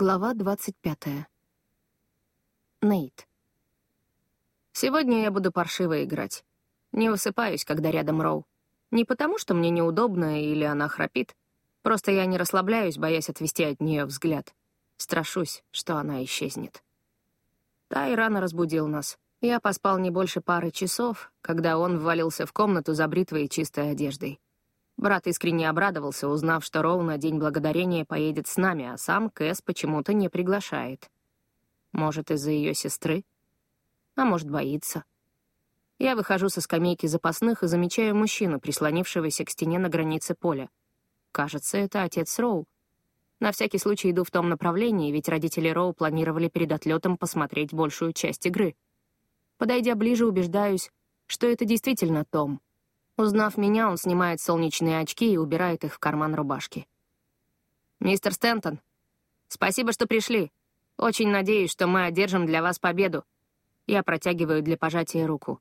Глава 25. Нейт. Сегодня я буду паршиво играть. Не высыпаюсь, когда рядом Роу. Не потому, что мне неудобно или она храпит. Просто я не расслабляюсь, боясь отвести от нее взгляд. Страшусь, что она исчезнет. Тай рано разбудил нас. Я поспал не больше пары часов, когда он ввалился в комнату за бритвой и чистой одеждой. Брат искренне обрадовался, узнав, что Роу на День Благодарения поедет с нами, а сам Кэс почему-то не приглашает. Может, из-за ее сестры? А может, боится. Я выхожу со скамейки запасных и замечаю мужчину, прислонившегося к стене на границе поля. Кажется, это отец Роу. На всякий случай иду в том направлении, ведь родители Роу планировали перед отлетом посмотреть большую часть игры. Подойдя ближе, убеждаюсь, что это действительно Том — Узнав меня, он снимает солнечные очки и убирает их в карман рубашки. «Мистер Стентон, спасибо, что пришли. Очень надеюсь, что мы одержим для вас победу». Я протягиваю для пожатия руку.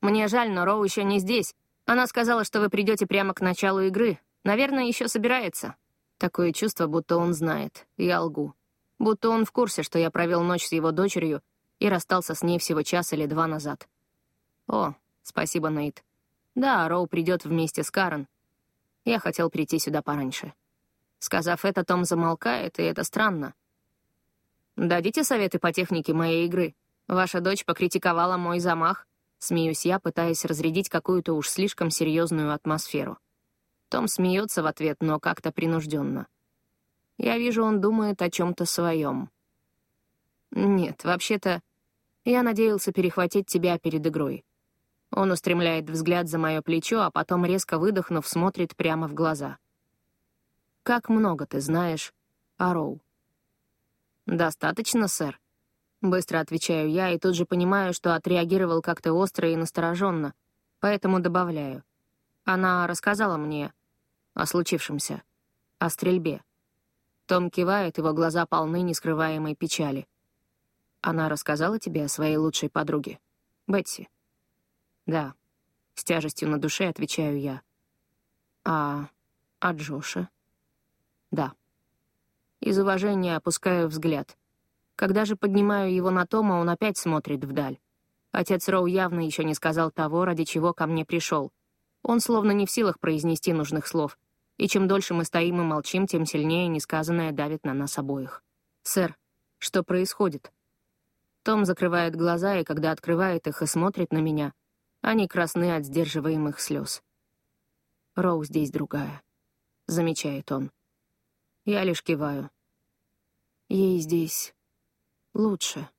«Мне жаль, но Роу еще не здесь. Она сказала, что вы придете прямо к началу игры. Наверное, еще собирается». Такое чувство, будто он знает. Я лгу. Будто он в курсе, что я провел ночь с его дочерью и расстался с ней всего час или два назад. «О, спасибо, Нейт. Да, Роу придет вместе с Карен. Я хотел прийти сюда пораньше. Сказав это, Том замолкает, и это странно. «Дадите советы по технике моей игры? Ваша дочь покритиковала мой замах?» Смеюсь я, пытаясь разрядить какую-то уж слишком серьезную атмосферу. Том смеется в ответ, но как-то принужденно. Я вижу, он думает о чем-то своем. «Нет, вообще-то, я надеялся перехватить тебя перед игрой. Он устремляет взгляд за мое плечо, а потом, резко выдохнув, смотрит прямо в глаза. «Как много ты знаешь о Роу?» «Достаточно, сэр». Быстро отвечаю я и тут же понимаю, что отреагировал как-то остро и настороженно, поэтому добавляю. Она рассказала мне о случившемся, о стрельбе. Том кивает, его глаза полны нескрываемой печали. Она рассказала тебе о своей лучшей подруге, Бетси? «Да», — с тяжестью на душе отвечаю я. «А... а Джоша?» «Да». Из уважения опускаю взгляд. Когда же поднимаю его на Тома, он опять смотрит вдаль. Отец Роу явно еще не сказал того, ради чего ко мне пришел. Он словно не в силах произнести нужных слов. И чем дольше мы стоим и молчим, тем сильнее несказанное давит на нас обоих. «Сэр, что происходит?» Том закрывает глаза, и когда открывает их и смотрит на меня, они красны от сдерживаемых слез. Роу здесь другая, замечает он. Я лишь киваю. Ей здесь лучше.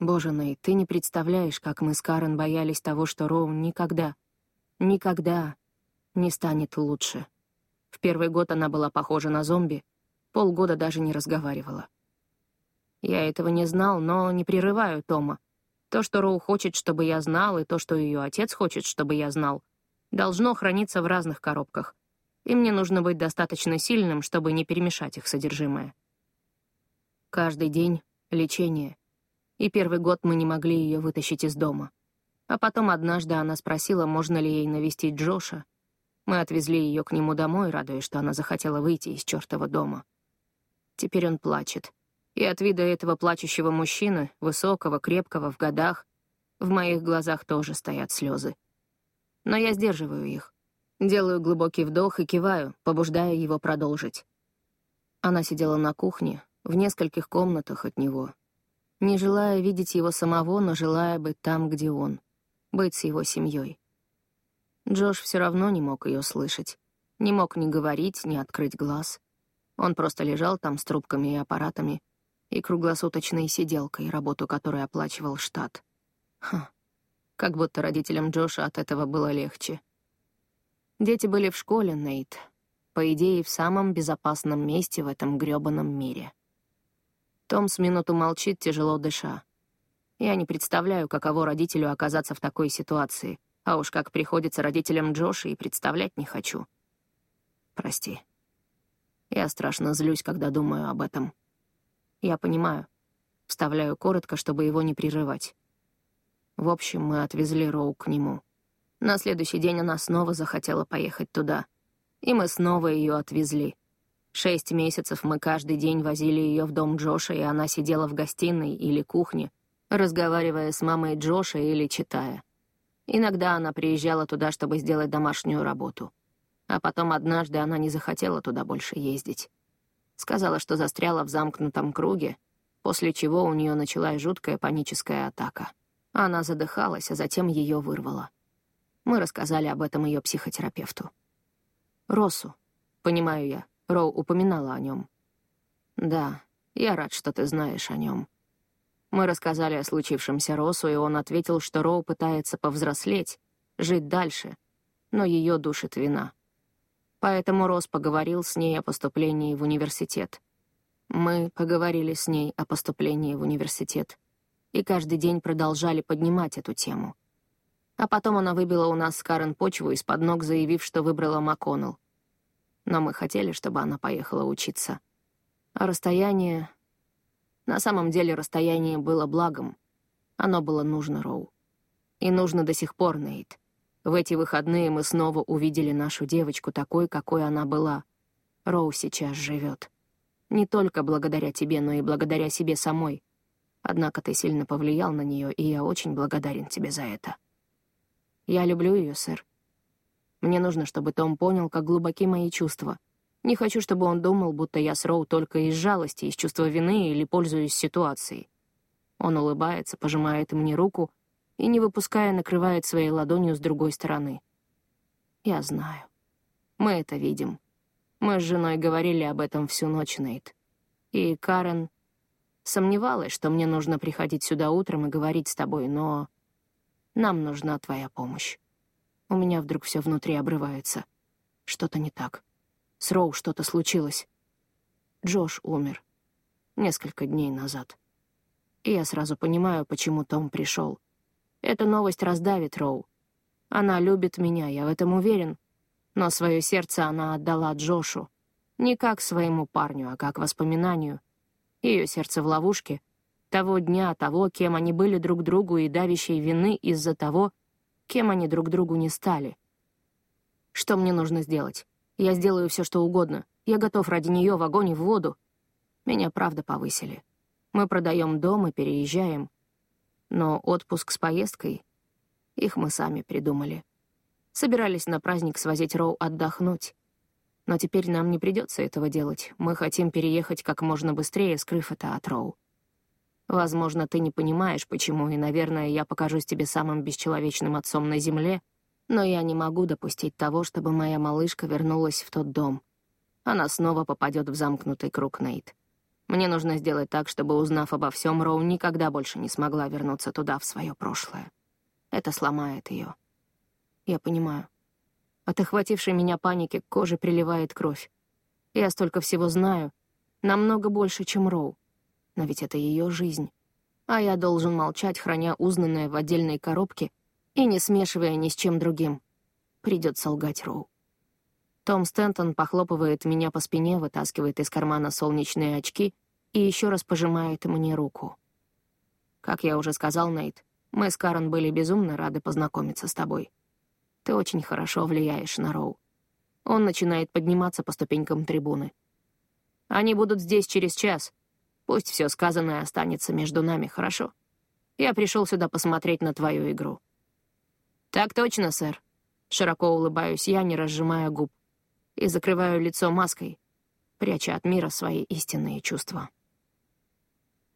Боже, Ней, ты не представляешь, как мы с Карен боялись того, что Роу никогда, никогда не станет лучше. В первый год она была похожа на зомби, полгода даже не разговаривала. Я этого не знал, но не прерываю Тома. То, что Роу хочет, чтобы я знал, и то, что ее отец хочет, чтобы я знал, должно храниться в разных коробках, и мне нужно быть достаточно сильным, чтобы не перемешать их содержимое. Каждый день — лечение. И первый год мы не могли ее вытащить из дома. А потом однажды она спросила, можно ли ей навестить Джоша. Мы отвезли ее к нему домой, радуясь, что она захотела выйти из чертова дома. Теперь он плачет и от вида этого плачущего мужчины, высокого, крепкого, в годах, в моих глазах тоже стоят слезы. Но я сдерживаю их. Делаю глубокий вдох и киваю, побуждая его продолжить. Она сидела на кухне, в нескольких комнатах от него, не желая видеть его самого, но желая быть там, где он, быть с его семьей. Джош все равно не мог ее слышать, не мог ни говорить, ни открыть глаз. Он просто лежал там с трубками и аппаратами, и круглосуточной сиделкой, работу которой оплачивал штат. Ха, как будто родителям Джоша от этого было легче. Дети были в школе, Нейт. По идее, в самом безопасном месте в этом грёбаном мире. Том с минуту молчит, тяжело дыша. Я не представляю, каково родителю оказаться в такой ситуации, а уж как приходится родителям Джоша и представлять не хочу. Прости. Я страшно злюсь, когда думаю об этом. Я понимаю. Вставляю коротко, чтобы его не прерывать. В общем, мы отвезли Роу к нему. На следующий день она снова захотела поехать туда. И мы снова ее отвезли. Шесть месяцев мы каждый день возили ее в дом Джоша, и она сидела в гостиной или кухне, разговаривая с мамой Джоша или читая. Иногда она приезжала туда, чтобы сделать домашнюю работу. А потом однажды она не захотела туда больше ездить. Сказала, что застряла в замкнутом круге, после чего у нее началась жуткая паническая атака. Она задыхалась, а затем ее вырвало. Мы рассказали об этом ее психотерапевту. Росу. Понимаю я. Роу упоминала о нем. Да, я рад, что ты знаешь о нем. Мы рассказали о случившемся Росу, и он ответил, что Роу пытается повзрослеть, жить дальше, но ее душит вина. Поэтому Рос поговорил с ней о поступлении в университет. Мы поговорили с ней о поступлении в университет. И каждый день продолжали поднимать эту тему. А потом она выбила у нас с Карен почву из-под ног, заявив, что выбрала МакКоннелл. Но мы хотели, чтобы она поехала учиться. А расстояние... На самом деле расстояние было благом. Оно было нужно Роу. И нужно до сих пор, Нейт. В эти выходные мы снова увидели нашу девочку такой, какой она была. Роу сейчас живет. Не только благодаря тебе, но и благодаря себе самой. Однако ты сильно повлиял на нее, и я очень благодарен тебе за это. Я люблю ее, сэр. Мне нужно, чтобы Том понял, как глубоки мои чувства. Не хочу, чтобы он думал, будто я с Роу только из жалости, из чувства вины или пользуюсь ситуацией. Он улыбается, пожимает мне руку и, не выпуская, накрывает своей ладонью с другой стороны. Я знаю. Мы это видим. Мы с женой говорили об этом всю ночь, Нейт. И Карен сомневалась, что мне нужно приходить сюда утром и говорить с тобой, но нам нужна твоя помощь. У меня вдруг все внутри обрывается. Что-то не так. С Роу что-то случилось. Джош умер. Несколько дней назад. И я сразу понимаю, почему Том пришел. Эта новость раздавит Роу. Она любит меня, я в этом уверен. Но свое сердце она отдала Джошу. Не как своему парню, а как воспоминанию. Ее сердце в ловушке. Того дня, того, кем они были друг другу и давящей вины из-за того, кем они друг другу не стали. Что мне нужно сделать? Я сделаю все, что угодно. Я готов ради нее в огонь и в воду. Меня правда повысили. Мы продаем дом и переезжаем. Но отпуск с поездкой, их мы сами придумали. Собирались на праздник свозить Роу отдохнуть. Но теперь нам не придется этого делать. Мы хотим переехать как можно быстрее, скрыв это от Роу. Возможно, ты не понимаешь, почему, и, наверное, я покажусь тебе самым бесчеловечным отцом на земле, но я не могу допустить того, чтобы моя малышка вернулась в тот дом. Она снова попадет в замкнутый круг Нейт. Мне нужно сделать так, чтобы, узнав обо всем, Роу никогда больше не смогла вернуться туда, в свое прошлое. Это сломает ее. Я понимаю. От охватившей меня паники к коже приливает кровь. Я столько всего знаю, намного больше, чем Роу но ведь это ее жизнь. А я должен молчать, храня узнанное в отдельной коробке и не смешивая ни с чем другим. Придется лгать Роу. Том Стентон похлопывает меня по спине, вытаскивает из кармана солнечные очки и еще раз пожимает мне руку. Как я уже сказал, Нейт, мы с Карен были безумно рады познакомиться с тобой. Ты очень хорошо влияешь на Роу. Он начинает подниматься по ступенькам трибуны. Они будут здесь через час, Пусть все сказанное останется между нами, хорошо? Я пришел сюда посмотреть на твою игру». «Так точно, сэр». Широко улыбаюсь я, не разжимая губ, и закрываю лицо маской, пряча от мира свои истинные чувства.